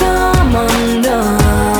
come undone.